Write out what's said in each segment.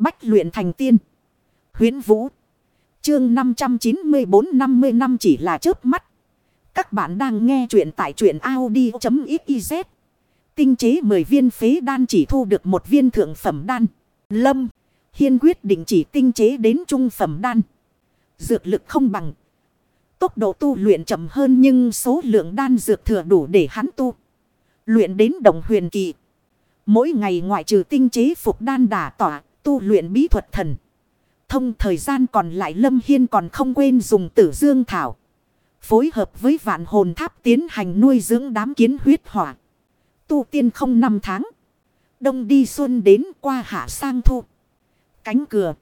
Bách luyện thành tiên. Huyến Vũ. Chương 594-50 năm chỉ là chớp mắt. Các bạn đang nghe truyện tại truyện Audi.xyz. Tinh chế 10 viên phế đan chỉ thu được một viên thượng phẩm đan. Lâm. Hiên quyết định chỉ tinh chế đến trung phẩm đan. Dược lực không bằng. Tốc độ tu luyện chậm hơn nhưng số lượng đan dược thừa đủ để hắn tu. Luyện đến đồng huyền kỳ. Mỗi ngày ngoại trừ tinh chế phục đan đả tỏa, tu luyện bí thuật thần. Thông thời gian còn lại Lâm Hiên còn không quên dùng tử dương thảo. Phối hợp với vạn hồn tháp tiến hành nuôi dưỡng đám kiến huyết hỏa. Tu tiên không năm tháng. Đông đi xuân đến qua hạ sang thu. Cánh cửa.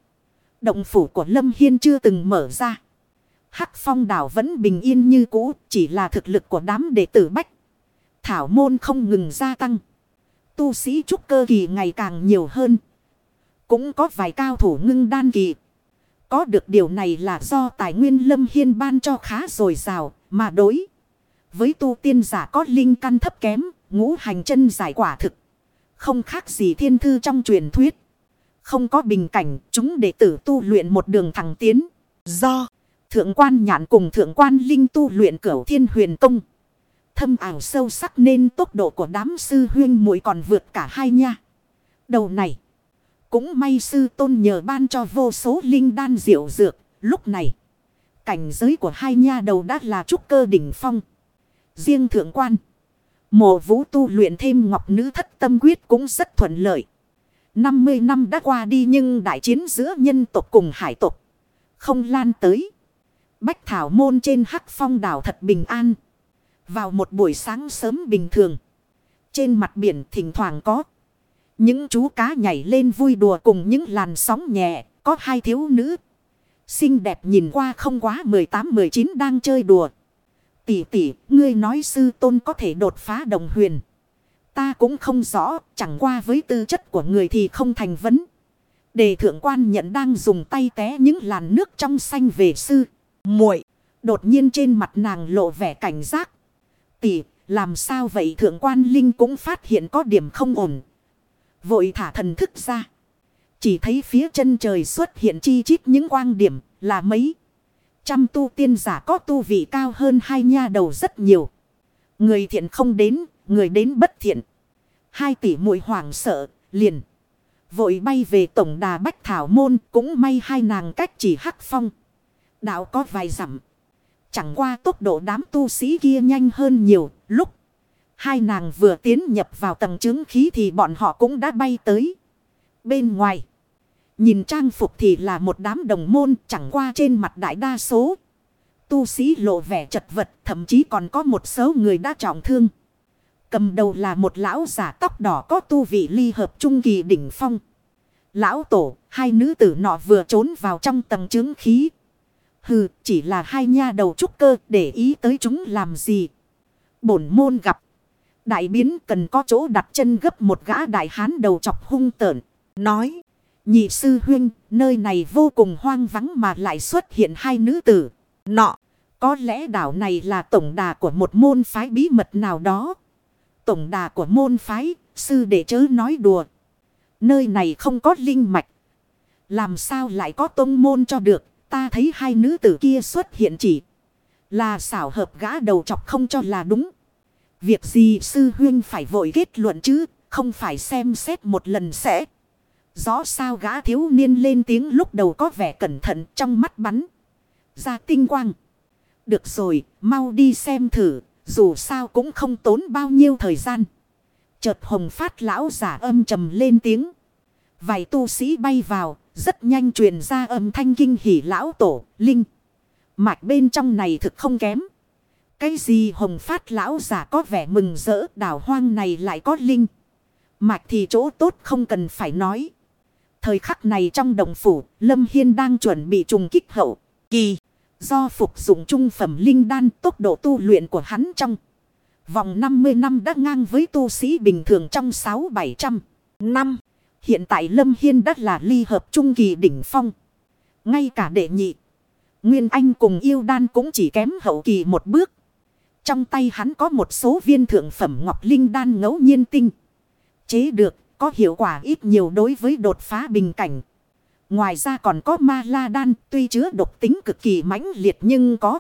Động phủ của Lâm Hiên chưa từng mở ra. Hắc phong đảo vẫn bình yên như cũ. Chỉ là thực lực của đám đệ tử Bách. Thảo môn không ngừng gia tăng. Tu sĩ trúc cơ kỳ ngày càng nhiều hơn. Cũng có vài cao thủ ngưng đan kỳ. Có được điều này là do tài nguyên lâm hiên ban cho khá dồi dào, mà đối. Với tu tiên giả có linh căn thấp kém, ngũ hành chân giải quả thực. Không khác gì thiên thư trong truyền thuyết. Không có bình cảnh, chúng đệ tử tu luyện một đường thẳng tiến. Do thượng quan nhạn cùng thượng quan linh tu luyện cửu thiên huyền công. Thâm ảo sâu sắc nên tốc độ của đám sư huyên muội còn vượt cả hai nha. Đầu này. Cũng may sư tôn nhờ ban cho vô số linh đan diệu dược. Lúc này. Cảnh giới của hai nha đầu đã là trúc cơ đỉnh phong. Riêng thượng quan. Mộ vũ tu luyện thêm ngọc nữ thất tâm quyết cũng rất thuận lợi. 50 năm đã qua đi nhưng đại chiến giữa nhân tộc cùng hải tộc. Không lan tới. Bách thảo môn trên hắc phong đảo thật bình an. Vào một buổi sáng sớm bình thường. Trên mặt biển thỉnh thoảng có. Những chú cá nhảy lên vui đùa cùng những làn sóng nhẹ. Có hai thiếu nữ. Xinh đẹp nhìn qua không quá 18-19 đang chơi đùa. Tỷ tỷ, ngươi nói sư tôn có thể đột phá đồng huyền. Ta cũng không rõ, chẳng qua với tư chất của người thì không thành vấn. Đề thượng quan nhận đang dùng tay té những làn nước trong xanh về sư. muội Đột nhiên trên mặt nàng lộ vẻ cảnh giác. Tỷ, làm sao vậy thượng quan linh cũng phát hiện có điểm không ổn. Vội thả thần thức ra. Chỉ thấy phía chân trời xuất hiện chi chít những quang điểm là mấy. Trăm tu tiên giả có tu vị cao hơn hai nha đầu rất nhiều. Người thiện không đến, người đến bất thiện. Hai tỷ muội hoảng sợ, liền. Vội bay về tổng đà Bách Thảo Môn cũng may hai nàng cách chỉ hắc phong. Đạo có vài dặm. Chẳng qua tốc độ đám tu sĩ kia nhanh hơn nhiều. Lúc hai nàng vừa tiến nhập vào tầng chứng khí thì bọn họ cũng đã bay tới. Bên ngoài. Nhìn trang phục thì là một đám đồng môn chẳng qua trên mặt đại đa số. Tu sĩ lộ vẻ chật vật thậm chí còn có một số người đã trọng thương. Cầm đầu là một lão giả tóc đỏ có tu vị ly hợp trung kỳ đỉnh phong. Lão tổ, hai nữ tử nọ vừa trốn vào trong tầng chứng khí. Hừ, chỉ là hai nha đầu trúc cơ để ý tới chúng làm gì. Bổn môn gặp. Đại biến cần có chỗ đặt chân gấp một gã đại hán đầu chọc hung tợn. Nói. Nhị sư huynh, nơi này vô cùng hoang vắng mà lại xuất hiện hai nữ tử. Nọ, có lẽ đảo này là tổng đà của một môn phái bí mật nào đó. Tổng đà của môn phái, sư đệ chớ nói đùa. Nơi này không có linh mạch. Làm sao lại có tông môn cho được, ta thấy hai nữ tử kia xuất hiện chỉ. Là xảo hợp gã đầu chọc không cho là đúng. Việc gì sư huynh phải vội kết luận chứ, không phải xem xét một lần sẽ. Rõ sao gã thiếu niên lên tiếng lúc đầu có vẻ cẩn thận trong mắt bắn. Ra tinh quang. Được rồi, mau đi xem thử, dù sao cũng không tốn bao nhiêu thời gian. Chợt hồng phát lão giả âm trầm lên tiếng. Vài tu sĩ bay vào, rất nhanh truyền ra âm thanh kinh hỉ lão tổ, linh. Mạch bên trong này thực không kém. Cái gì hồng phát lão giả có vẻ mừng rỡ đảo hoang này lại có linh. Mạch thì chỗ tốt không cần phải nói. Thời khắc này trong đồng phủ, Lâm Hiên đang chuẩn bị trùng kích hậu. Kỳ, do phục dụng trung phẩm linh đan tốc độ tu luyện của hắn trong. Vòng 50 năm đã ngang với tu sĩ bình thường trong 6-700 năm. Hiện tại Lâm Hiên đã là ly hợp trung kỳ đỉnh phong. Ngay cả đệ nhị. Nguyên Anh cùng yêu đan cũng chỉ kém hậu kỳ một bước. Trong tay hắn có một số viên thượng phẩm ngọc linh đan ngẫu nhiên tinh. Chế được có hiệu quả ít nhiều đối với đột phá bình cảnh. Ngoài ra còn có ma la đan tuy chứa độc tính cực kỳ mãnh liệt nhưng có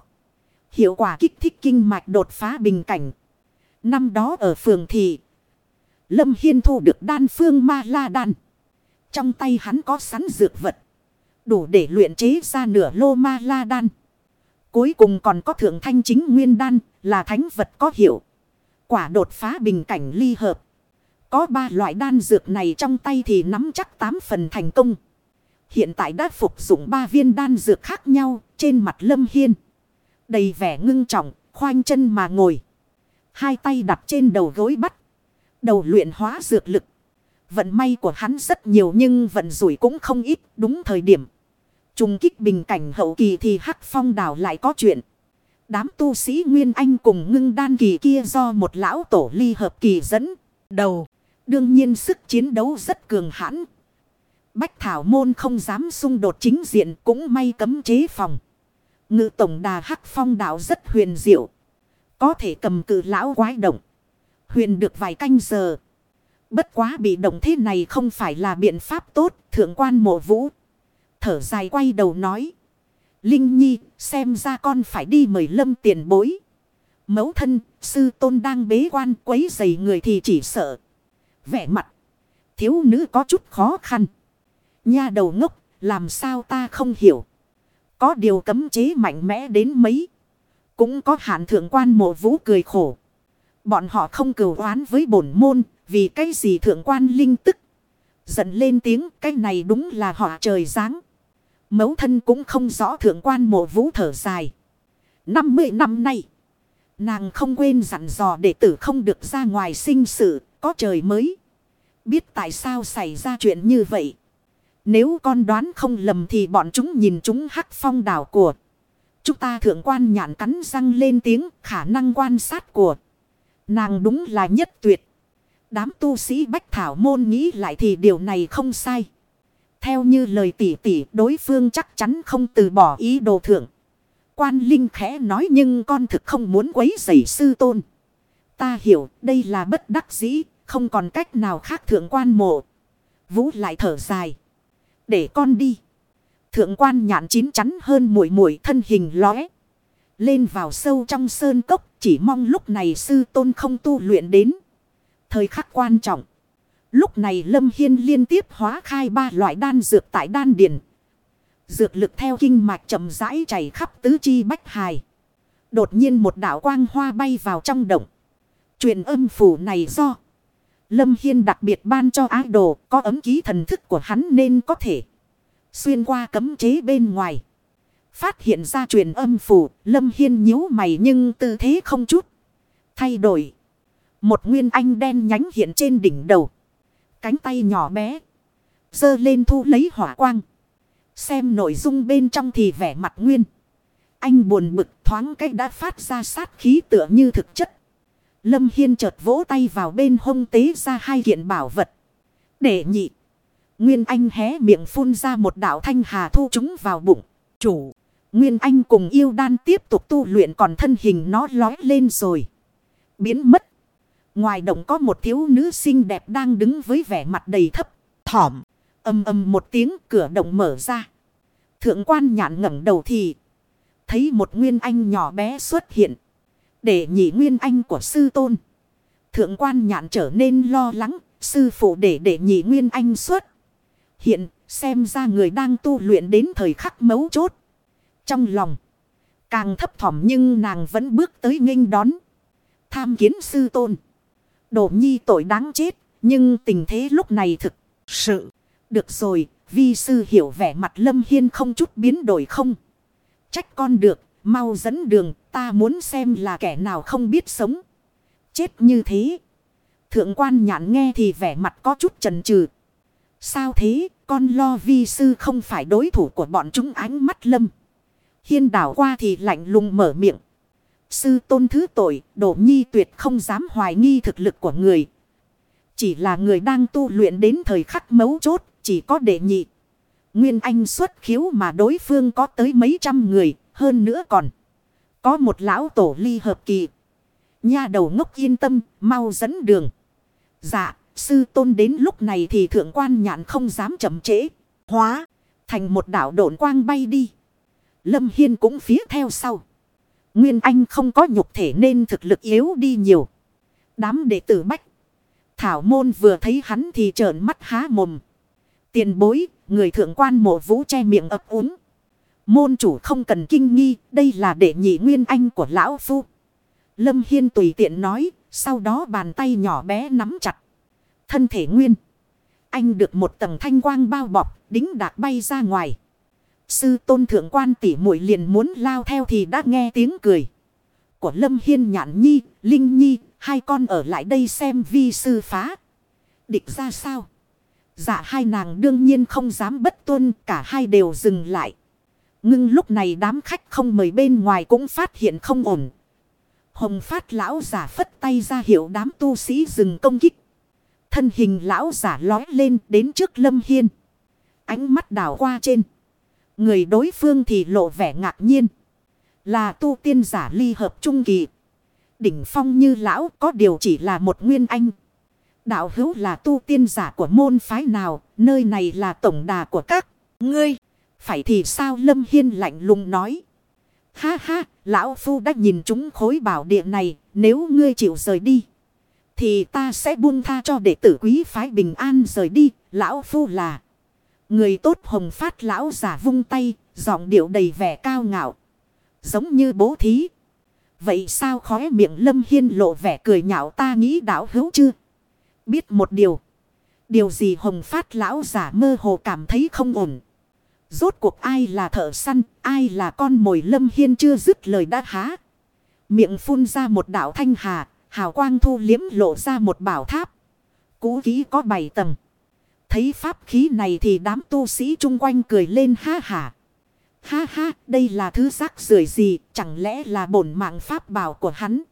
hiệu quả kích thích kinh mạch đột phá bình cảnh. Năm đó ở phường thị, Lâm Hiên thu được đan phương ma la đan. Trong tay hắn có sẵn dược vật. Đủ để luyện chế ra nửa lô ma la đan. Cuối cùng còn có thượng thanh chính nguyên đan là thánh vật có hiệu. Quả đột phá bình cảnh ly hợp. Có ba loại đan dược này trong tay thì nắm chắc tám phần thành công. Hiện tại đã phục dụng ba viên đan dược khác nhau trên mặt lâm hiên. Đầy vẻ ngưng trọng, khoanh chân mà ngồi. Hai tay đặt trên đầu gối bắt. Đầu luyện hóa dược lực. Vận may của hắn rất nhiều nhưng vận rủi cũng không ít đúng thời điểm. Trùng kích bình cảnh hậu kỳ thì hắc phong đảo lại có chuyện. Đám tu sĩ Nguyên Anh cùng ngưng đan kỳ kia do một lão tổ ly hợp kỳ dẫn đầu. Đương nhiên sức chiến đấu rất cường hãn. Bách Thảo Môn không dám xung đột chính diện cũng may cấm chế phòng. Ngự tổng đà hắc phong đảo rất huyền diệu. Có thể cầm cự lão quái động. Huyền được vài canh giờ. Bất quá bị động thế này không phải là biện pháp tốt. Thượng quan mộ vũ. Thở dài quay đầu nói. Linh Nhi, xem ra con phải đi mời lâm tiền bối. Mẫu thân, sư tôn đang bế quan quấy dày người thì chỉ sợ. Vẻ mặt. Thiếu nữ có chút khó khăn. Nha đầu ngốc, làm sao ta không hiểu. Có điều cấm chế mạnh mẽ đến mấy. Cũng có hạn thượng quan mộ vũ cười khổ. Bọn họ không cửu oán với bổn môn. Vì cái gì thượng quan linh tức. Giận lên tiếng, cái này đúng là họ trời giáng. Mấu thân cũng không rõ thượng quan mộ vũ thở dài. 50 năm nay. Nàng không quên dặn dò đệ tử không được ra ngoài sinh sự. Có trời mới. Biết tại sao xảy ra chuyện như vậy. Nếu con đoán không lầm thì bọn chúng nhìn chúng hắc phong đảo của. Chúng ta thượng quan nhạn cắn răng lên tiếng, khả năng quan sát của. Nàng đúng là nhất tuyệt. Đám tu sĩ Bách Thảo Môn nghĩ lại thì điều này không sai. Theo như lời tỷ tỷ đối phương chắc chắn không từ bỏ ý đồ thượng. Quan Linh khẽ nói nhưng con thực không muốn quấy rầy sư tôn. Ta hiểu đây là bất đắc dĩ, không còn cách nào khác thượng quan mộ. Vũ lại thở dài. Để con đi. Thượng quan nhạn chín chắn hơn mũi mũi thân hình lóe. Lên vào sâu trong sơn cốc chỉ mong lúc này sư tôn không tu luyện đến. Thời khắc quan trọng. Lúc này Lâm Hiên liên tiếp hóa khai ba loại đan dược tại đan điền. Dược lực theo kinh mạch chậm rãi chảy khắp tứ chi bách hài. Đột nhiên một đạo quang hoa bay vào trong động. Truyền âm phủ này do Lâm Hiên đặc biệt ban cho ái đồ có ấm ký thần thức của hắn nên có thể xuyên qua cấm chế bên ngoài. Phát hiện ra truyền âm phủ, Lâm Hiên nhíu mày nhưng tư thế không chút. Thay đổi. Một nguyên anh đen nhánh hiện trên đỉnh đầu. Cánh tay nhỏ bé. Dơ lên thu lấy hỏa quang. Xem nội dung bên trong thì vẻ mặt nguyên. Anh buồn bực thoáng cách đã phát ra sát khí tựa như thực chất. Lâm Hiên chợt vỗ tay vào bên hông tế ra hai kiện bảo vật. Để nhị. Nguyên Anh hé miệng phun ra một đạo thanh hà thu chúng vào bụng. Chủ. Nguyên Anh cùng yêu đan tiếp tục tu luyện còn thân hình nó lói lên rồi. Biến mất. Ngoài động có một thiếu nữ xinh đẹp đang đứng với vẻ mặt đầy thấp, thỏm. Âm âm một tiếng cửa động mở ra. Thượng quan nhạn ngẩng đầu thì. Thấy một nguyên anh nhỏ bé xuất hiện. Để nhị nguyên anh của sư tôn. Thượng quan nhạn trở nên lo lắng. Sư phụ để để nhị nguyên anh xuất. Hiện xem ra người đang tu luyện đến thời khắc mấu chốt. Trong lòng. Càng thấp thỏm nhưng nàng vẫn bước tới nghênh đón. Tham kiến sư tôn. Đổ nhi tội đáng chết. Nhưng tình thế lúc này thực sự. Được rồi. Vi sư hiểu vẻ mặt lâm hiên không chút biến đổi không. Trách con được. Mau dẫn đường. Ta muốn xem là kẻ nào không biết sống. Chết như thế. Thượng quan nhãn nghe thì vẻ mặt có chút chần chừ. Sao thế? Con lo vi sư không phải đối thủ của bọn chúng ánh mắt lâm. Hiên đảo qua thì lạnh lùng mở miệng. Sư tôn thứ tội, đổ nhi tuyệt không dám hoài nghi thực lực của người. Chỉ là người đang tu luyện đến thời khắc mấu chốt, chỉ có đệ nhị. Nguyên Anh xuất khiếu mà đối phương có tới mấy trăm người, hơn nữa còn. Có một lão tổ ly hợp kỳ. Nha đầu ngốc yên tâm, mau dẫn đường. Dạ, sư tôn đến lúc này thì thượng quan nhạn không dám chậm trễ. Hóa, Thành một đảo độn quang bay đi. Lâm Hiên cũng phía theo sau. Nguyên Anh không có nhục thể nên thực lực yếu đi nhiều. Đám đệ tử Bách. Thảo môn vừa thấy hắn thì trợn mắt há mồm. Tiền bối, người thượng quan mộ vũ che miệng ấp úng. Môn chủ không cần kinh nghi, đây là đệ nhị Nguyên Anh của Lão Phu. Lâm Hiên tùy tiện nói, sau đó bàn tay nhỏ bé nắm chặt. Thân thể Nguyên. Anh được một tầng thanh quang bao bọc, đính đạc bay ra ngoài. Sư tôn thượng quan tỷ muội liền muốn lao theo thì đã nghe tiếng cười. Của Lâm Hiên nhạn nhi, Linh Nhi, hai con ở lại đây xem vi sư phá. Địch ra sao? Dạ hai nàng đương nhiên không dám bất tuân, cả hai đều dừng lại. Ngưng lúc này đám khách không mời bên ngoài cũng phát hiện không ổn. Hồng phát lão giả phất tay ra hiệu đám tu sĩ dừng công kích. Thân hình lão giả lói lên đến trước lâm hiên. Ánh mắt đảo qua trên. Người đối phương thì lộ vẻ ngạc nhiên. Là tu tiên giả ly hợp trung kỳ. Đỉnh phong như lão có điều chỉ là một nguyên anh. Đạo hữu là tu tiên giả của môn phái nào, nơi này là tổng đà của các ngươi. Phải thì sao Lâm Hiên lạnh lùng nói. Ha ha, lão phu đã nhìn chúng khối bảo địa này, nếu ngươi chịu rời đi. Thì ta sẽ buông tha cho đệ tử quý phái bình an rời đi, lão phu là. Người tốt hồng phát lão giả vung tay, giọng điệu đầy vẻ cao ngạo. Giống như bố thí. Vậy sao khóe miệng lâm hiên lộ vẻ cười nhạo ta nghĩ đảo hữu chưa? Biết một điều. Điều gì hồng phát lão giả mơ hồ cảm thấy không ổn. Rốt cuộc ai là thợ săn, ai là con mồi lâm hiên chưa dứt lời đã há. Miệng phun ra một đảo thanh hà, hào quang thu liếm lộ ra một bảo tháp. Cú ký có bảy tầng. Thấy pháp khí này thì đám tu sĩ chung quanh cười lên ha hả. Ha ha, đây là thứ rác rưởi gì, chẳng lẽ là bổn mạng pháp bảo của hắn.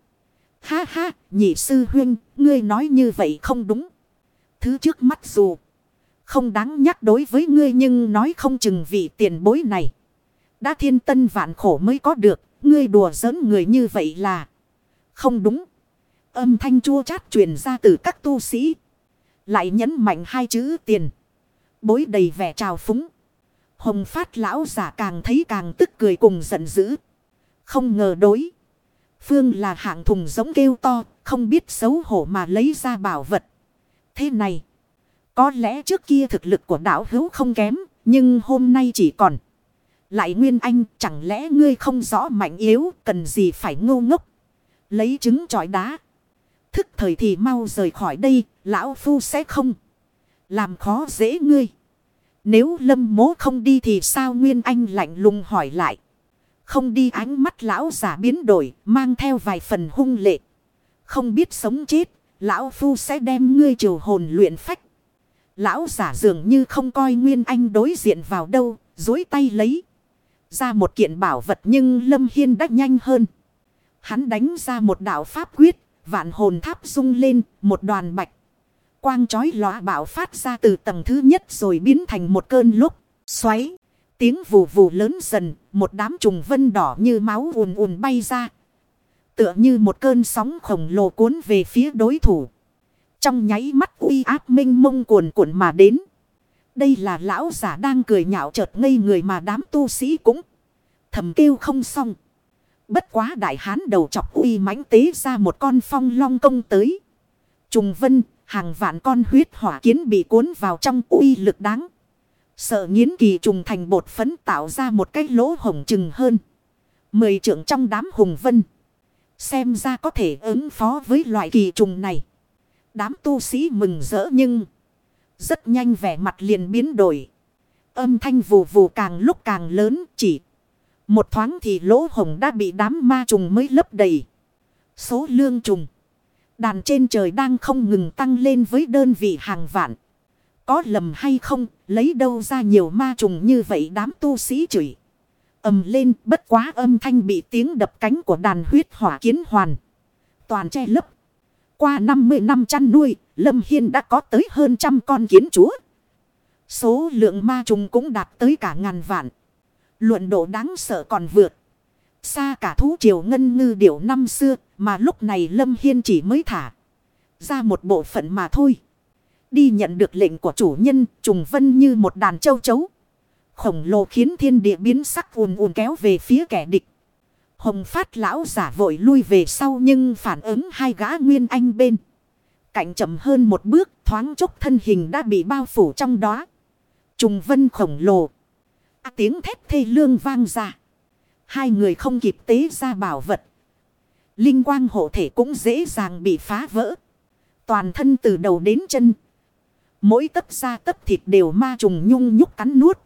Ha ha, nhị sư huynh, ngươi nói như vậy không đúng. Thứ trước mắt dù không đáng nhắc đối với ngươi nhưng nói không chừng vị tiền bối này. Đã thiên tân vạn khổ mới có được, ngươi đùa giỡn người như vậy là không đúng. Âm thanh chua chát truyền ra từ các tu sĩ. Lại nhấn mạnh hai chữ tiền. Bối đầy vẻ trào phúng. Hồng phát lão giả càng thấy càng tức cười cùng giận dữ. Không ngờ đối. Phương là hạng thùng giống kêu to, không biết xấu hổ mà lấy ra bảo vật. Thế này. Có lẽ trước kia thực lực của đảo hữu không kém, nhưng hôm nay chỉ còn. Lại Nguyên Anh, chẳng lẽ ngươi không rõ mạnh yếu, cần gì phải ngu ngốc. Lấy trứng trọi đá. Thức thời thì mau rời khỏi đây, lão phu sẽ không. Làm khó dễ ngươi. Nếu lâm mố không đi thì sao Nguyên Anh lạnh lùng hỏi lại. Không đi ánh mắt lão giả biến đổi, mang theo vài phần hung lệ. Không biết sống chết, lão phu sẽ đem ngươi triều hồn luyện phách. Lão giả dường như không coi Nguyên Anh đối diện vào đâu, dối tay lấy. Ra một kiện bảo vật nhưng Lâm Hiên đắc nhanh hơn. Hắn đánh ra một đạo pháp quyết, vạn hồn tháp rung lên, một đoàn bạch. Quang chói lóa bạo phát ra từ tầng thứ nhất rồi biến thành một cơn lúc, xoáy. Tiếng vù vù lớn dần, một đám trùng vân đỏ như máu ùn ùn bay ra. Tựa như một cơn sóng khổng lồ cuốn về phía đối thủ. Trong nháy mắt uy áp minh mông cuồn cuộn mà đến. Đây là lão giả đang cười nhạo chợt ngây người mà đám tu sĩ cũng thầm kêu không xong. Bất quá đại hán đầu chọc uy mãnh tế ra một con phong long công tới. Trùng vân, hàng vạn con huyết hỏa kiến bị cuốn vào trong uy lực đáng. Sợ nghiến kỳ trùng thành bột phấn tạo ra một cái lỗ hổng chừng hơn. Mười trưởng trong đám hùng vân. Xem ra có thể ứng phó với loại kỳ trùng này. Đám tu sĩ mừng rỡ nhưng. Rất nhanh vẻ mặt liền biến đổi. Âm thanh vù vù càng lúc càng lớn chỉ. Một thoáng thì lỗ hồng đã bị đám ma trùng mới lấp đầy. Số lương trùng. Đàn trên trời đang không ngừng tăng lên với đơn vị hàng vạn. Có lầm hay không, lấy đâu ra nhiều ma trùng như vậy đám tu sĩ chửi. ầm lên bất quá âm thanh bị tiếng đập cánh của đàn huyết hỏa kiến hoàn. Toàn che lấp. Qua 50 năm chăn nuôi, Lâm Hiên đã có tới hơn trăm con kiến chúa. Số lượng ma trùng cũng đạt tới cả ngàn vạn. Luận độ đáng sợ còn vượt. Xa cả thú triều ngân ngư điểu năm xưa, mà lúc này Lâm Hiên chỉ mới thả ra một bộ phận mà thôi. Đi nhận được lệnh của chủ nhân, trùng vân như một đàn châu chấu. khổng lồ khiến thiên địa biến sắc ùn ùn kéo về phía kẻ địch. Hồng phát lão giả vội lui về sau nhưng phản ứng hai gã nguyên anh bên. Cạnh chậm hơn một bước, thoáng chốc thân hình đã bị bao phủ trong đó. Trùng vân khổng lồ. À, tiếng thét thê lương vang ra. Hai người không kịp tế ra bảo vật. Linh quang hộ thể cũng dễ dàng bị phá vỡ. Toàn thân từ đầu đến chân. Mỗi tấc da tấc thịt đều ma trùng nhung nhúc cắn nuốt.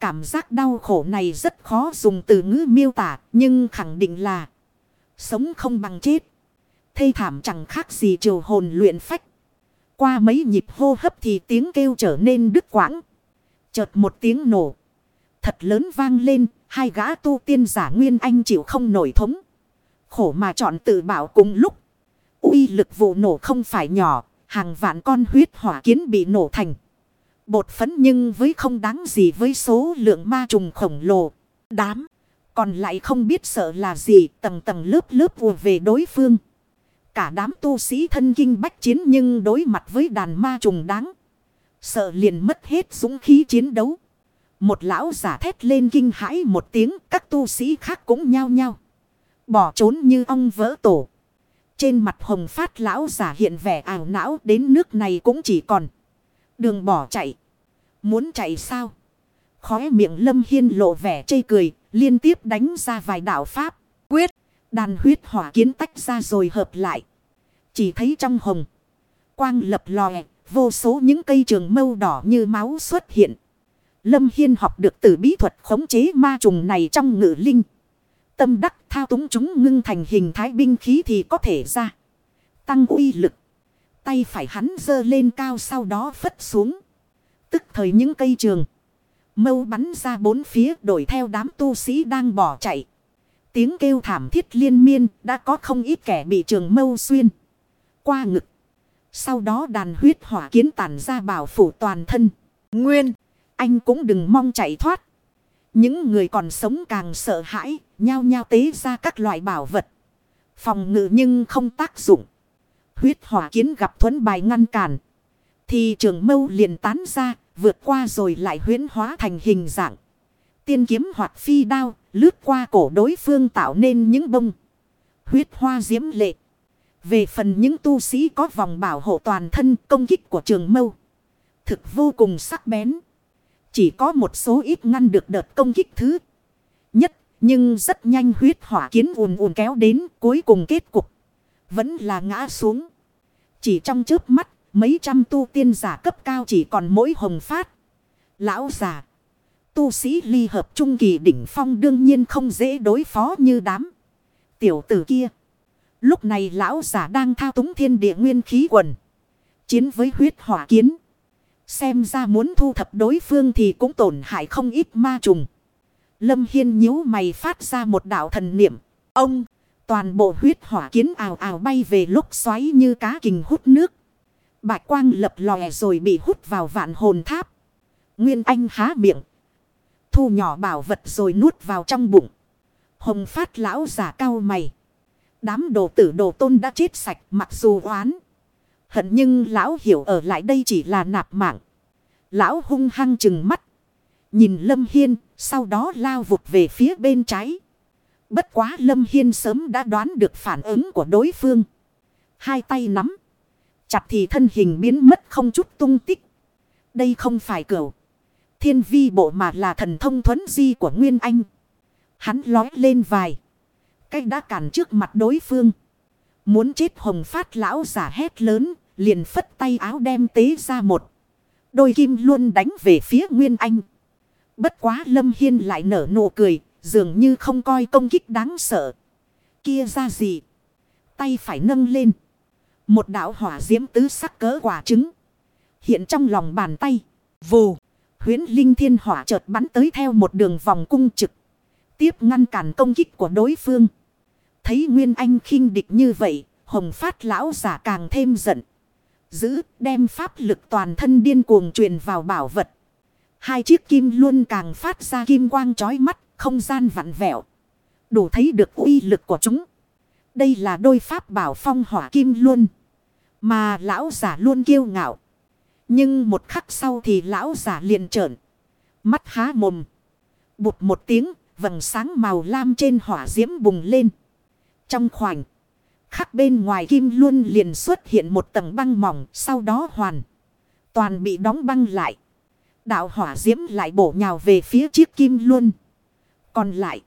Cảm giác đau khổ này rất khó dùng từ ngữ miêu tả, nhưng khẳng định là sống không bằng chết. Thê thảm chẳng khác gì triều hồn luyện phách. Qua mấy nhịp hô hấp thì tiếng kêu trở nên đứt quãng. Chợt một tiếng nổ. Thật lớn vang lên, hai gã tu tiên giả nguyên anh chịu không nổi thống. Khổ mà chọn tự bảo cùng lúc. uy lực vụ nổ không phải nhỏ, hàng vạn con huyết hỏa kiến bị nổ thành bột phấn nhưng với không đáng gì với số lượng ma trùng khổng lồ. Đám. Còn lại không biết sợ là gì tầng tầng lớp lớp vùa về đối phương. Cả đám tu sĩ thân kinh bách chiến nhưng đối mặt với đàn ma trùng đáng. Sợ liền mất hết dũng khí chiến đấu. Một lão giả thét lên kinh hãi một tiếng, các tu sĩ khác cũng nhao nhao. Bỏ trốn như ong vỡ tổ. Trên mặt hồng phát lão giả hiện vẻ ảo não, đến nước này cũng chỉ còn. Đường bỏ chạy. Muốn chạy sao? Khóe miệng lâm hiên lộ vẻ chây cười. Liên tiếp đánh ra vài đạo pháp. Quyết. Đàn huyết hỏa kiến tách ra rồi hợp lại. Chỉ thấy trong hồng. Quang lập lòe. Vô số những cây trường mâu đỏ như máu xuất hiện. Lâm Hiên học được từ bí thuật khống chế ma trùng này trong ngự linh. Tâm đắc thao túng chúng ngưng thành hình thái binh khí thì có thể ra. Tăng uy lực. Tay phải hắn dơ lên cao sau đó phất xuống. Tức thời những cây trường. Mâu bắn ra bốn phía đổi theo đám tu sĩ đang bỏ chạy. Tiếng kêu thảm thiết liên miên đã có không ít kẻ bị trường mâu xuyên. Qua ngực. Sau đó đàn huyết hỏa kiến tản ra bảo phủ toàn thân. Nguyên. Anh cũng đừng mong chạy thoát. Những người còn sống càng sợ hãi. Nhao nhao tế ra các loại bảo vật. Phòng ngự nhưng không tác dụng. Huyết hỏa kiến gặp thuẫn bài ngăn cản. Thì trường mâu liền tán ra. Vượt qua rồi lại huyến hóa thành hình dạng. Tiên kiếm hoặc phi đao. Lướt qua cổ đối phương tạo nên những bông. Huyết hoa diễm lệ. Về phần những tu sĩ có vòng bảo hộ toàn thân công kích của trường mâu. Thực vô cùng sắc bén. Chỉ có một số ít ngăn được đợt công kích thứ nhất. Nhưng rất nhanh huyết hỏa kiến ùn ùn kéo đến, cuối cùng kết cục. Vẫn là ngã xuống. Chỉ trong trước mắt, mấy trăm tu tiên giả cấp cao chỉ còn mỗi hồng phát. Lão giả. Tu sĩ ly hợp trung kỳ đỉnh phong đương nhiên không dễ đối phó như đám. Tiểu tử kia. Lúc này lão giả đang thao túng thiên địa nguyên khí quần. Chiến với huyết hỏa kiến. Xem ra muốn thu thập đối phương thì cũng tổn hại không ít ma trùng. Lâm Hiên nhíu mày phát ra một đạo thần niệm. Ông, toàn bộ huyết hỏa kiến ào ào bay về lúc xoáy như cá kình hút nước. Bạch quang lập lòe rồi bị hút vào vạn hồn tháp. Nguyên Anh há miệng. Thu nhỏ bảo vật rồi nuốt vào trong bụng. Hồng phát lão giả cao mày. Đám đồ tử đồ tôn đã chết sạch mặc dù oán. Hận nhưng lão hiểu ở lại đây chỉ là nạp mạng. Lão hung hăng chừng mắt. Nhìn Lâm Hiên, sau đó lao vụt về phía bên trái. Bất quá Lâm Hiên sớm đã đoán được phản ứng của đối phương. Hai tay nắm. Chặt thì thân hình biến mất không chút tung tích. Đây không phải cửu. Thiên vi bộ mà là thần thông thuấn di của Nguyên Anh. Hắn lói lên vài. Cách đã cản trước mặt đối phương. Muốn chết hồng phát lão giả hét lớn. Liền phất tay áo đem tế ra một. Đôi kim luôn đánh về phía Nguyên Anh. Bất quá Lâm Hiên lại nở nụ cười. Dường như không coi công kích đáng sợ. Kia ra gì? Tay phải nâng lên. Một đạo hỏa diễm tứ sắc cỡ quả trứng. Hiện trong lòng bàn tay. Vù. Huyến linh thiên hỏa chợt bắn tới theo một đường vòng cung trực. Tiếp ngăn cản công kích của đối phương. Thấy Nguyên Anh khinh địch như vậy. Hồng phát lão giả càng thêm giận. Giữ đem pháp lực toàn thân điên cuồng truyền vào bảo vật. Hai chiếc kim luôn càng phát ra kim quang chói mắt. Không gian vặn vẹo. Đủ thấy được uy lực của chúng. Đây là đôi pháp bảo phong hỏa kim luôn. Mà lão giả luôn kiêu ngạo. Nhưng một khắc sau thì lão giả liền trợn. Mắt há mồm. Bụt một tiếng, vầng sáng màu lam trên hỏa diễm bùng lên. Trong khoảnh khắc bên ngoài kim luôn liền xuất hiện một tầng băng mỏng, sau đó hoàn. Toàn bị đóng băng lại. Đạo hỏa diễm lại bổ nhào về phía chiếc kim luôn. Còn lại,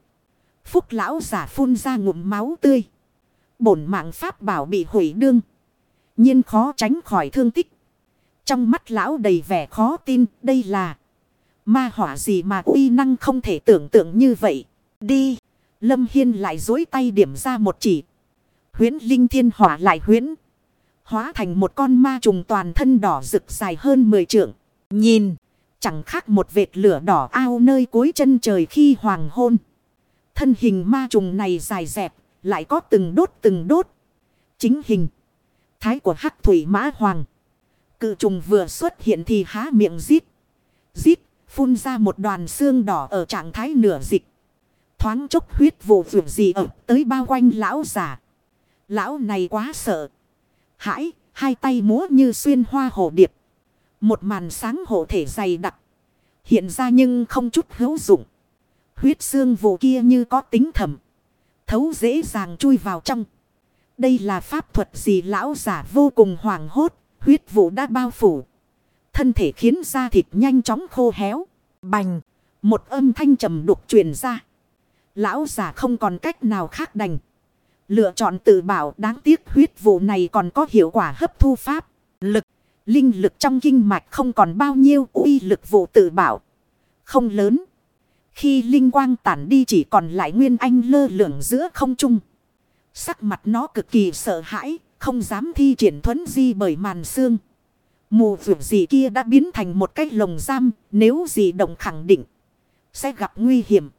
phúc lão giả phun ra ngụm máu tươi. Bổn mạng pháp bảo bị hủy đương. nhiên khó tránh khỏi thương tích. Trong mắt lão đầy vẻ khó tin, đây là ma hỏa gì mà uy năng không thể tưởng tượng như vậy. Đi, Lâm Hiên lại dối tay điểm ra một chỉ. Huyễn linh thiên hỏa lại huyễn Hóa thành một con ma trùng toàn thân đỏ rực dài hơn 10 trượng. Nhìn, chẳng khác một vệt lửa đỏ ao nơi cuối chân trời khi hoàng hôn. Thân hình ma trùng này dài dẹp, lại có từng đốt từng đốt. Chính hình, thái của hắc thủy mã hoàng. Cự trùng vừa xuất hiện thì há miệng rít. Rít, phun ra một đoàn xương đỏ ở trạng thái nửa dịch. Thoáng chốc huyết vụ vượt gì ở tới bao quanh lão giả. Lão này quá sợ. Hãi, hai tay múa như xuyên hoa hồ điệp. Một màn sáng hộ thể dày đặc. Hiện ra nhưng không chút hữu dụng. Huyết xương vụ kia như có tính thầm. Thấu dễ dàng chui vào trong. Đây là pháp thuật gì lão giả vô cùng hoảng hốt. Huyết vụ đã bao phủ. Thân thể khiến da thịt nhanh chóng khô héo. Bành. Một âm thanh trầm đục truyền ra. Lão giả không còn cách nào khác đành. Lựa chọn tự bảo đáng tiếc huyết vụ này còn có hiệu quả hấp thu pháp. Lực. Linh lực trong kinh mạch không còn bao nhiêu uy lực vụ tự bảo. Không lớn. Khi linh quang tản đi chỉ còn lại nguyên anh lơ lửng giữa không trung. Sắc mặt nó cực kỳ sợ hãi, không dám thi triển thuấn di bởi màn xương. Mù vượt gì kia đã biến thành một cái lồng giam, nếu gì động khẳng định sẽ gặp nguy hiểm.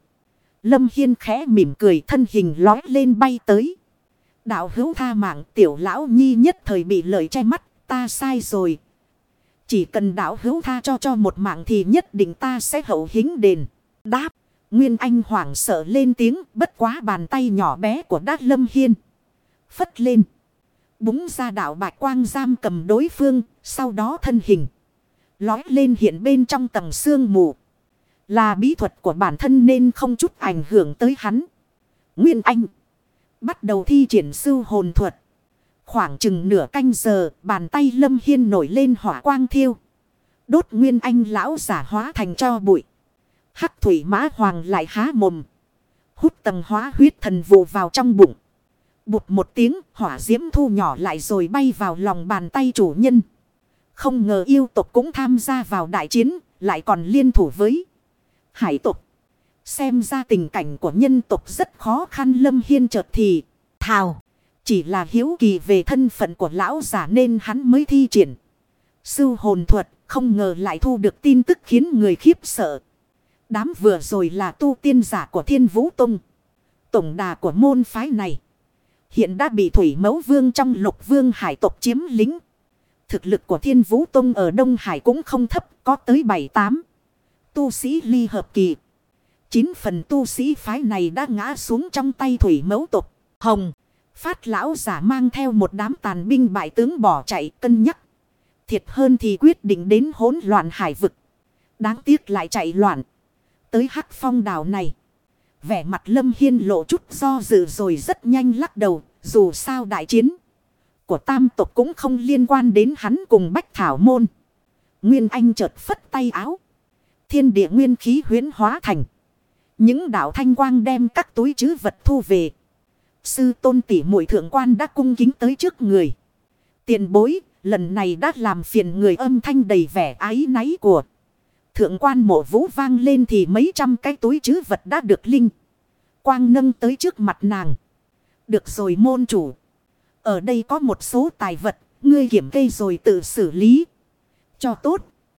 Lâm Hiên khẽ mỉm cười thân hình lói lên bay tới. Đạo hữu tha mạng tiểu lão nhi nhất thời bị lợi che mắt, ta sai rồi. Chỉ cần đạo hữu tha cho cho một mạng thì nhất định ta sẽ hậu hính đền. Đáp, Nguyên Anh hoảng sợ lên tiếng bất quá bàn tay nhỏ bé của đát lâm hiên. Phất lên. Búng ra đạo bạch quang giam cầm đối phương, sau đó thân hình. Lói lên hiện bên trong tầng xương mù. Là bí thuật của bản thân nên không chút ảnh hưởng tới hắn. Nguyên Anh. Bắt đầu thi triển sư hồn thuật. Khoảng chừng nửa canh giờ, bàn tay Lâm Hiên nổi lên hỏa quang thiêu. Đốt Nguyên Anh lão giả hóa thành cho bụi. Hắc thủy mã hoàng lại há mồm. Hút tầng hóa huyết thần vụ vào trong bụng. Bụt một tiếng hỏa diễm thu nhỏ lại rồi bay vào lòng bàn tay chủ nhân. Không ngờ yêu tộc cũng tham gia vào đại chiến, lại còn liên thủ với hải tộc. Xem ra tình cảnh của nhân tộc rất khó khăn lâm hiên chợt thì, thào. Chỉ là hiếu kỳ về thân phận của lão giả nên hắn mới thi triển. Sư hồn thuật không ngờ lại thu được tin tức khiến người khiếp sợ. Đám vừa rồi là tu tiên giả của thiên vũ tông. Tổng đà của môn phái này. Hiện đã bị thủy mẫu vương trong lục vương hải tộc chiếm lính. Thực lực của thiên vũ tông ở Đông Hải cũng không thấp, có tới 7-8. Tu sĩ ly hợp kỳ. Chín phần tu sĩ phái này đã ngã xuống trong tay thủy mẫu tộc. Hồng, phát lão giả mang theo một đám tàn binh bại tướng bỏ chạy cân nhắc. Thiệt hơn thì quyết định đến hỗn loạn hải vực. Đáng tiếc lại chạy loạn. Tới hắc phong đảo này. Vẻ mặt lâm hiên lộ chút do dự rồi rất nhanh lắc đầu. Dù sao đại chiến của tam tộc cũng không liên quan đến hắn cùng bách thảo môn. Nguyên Anh chợt phất tay áo. Thiên địa nguyên khí huyến hóa thành. Những đạo thanh quang đem các túi chứ vật thu về. Sư tôn tỷ muội thượng quan đã cung kính tới trước người. Tiền bối, lần này đã làm phiền người âm thanh đầy vẻ ái náy của. Thượng quan mộ vũ vang lên thì mấy trăm cái túi chứ vật đã được linh. Quang nâng tới trước mặt nàng. Được rồi môn chủ. Ở đây có một số tài vật, ngươi kiểm kê rồi tự xử lý. Cho tốt.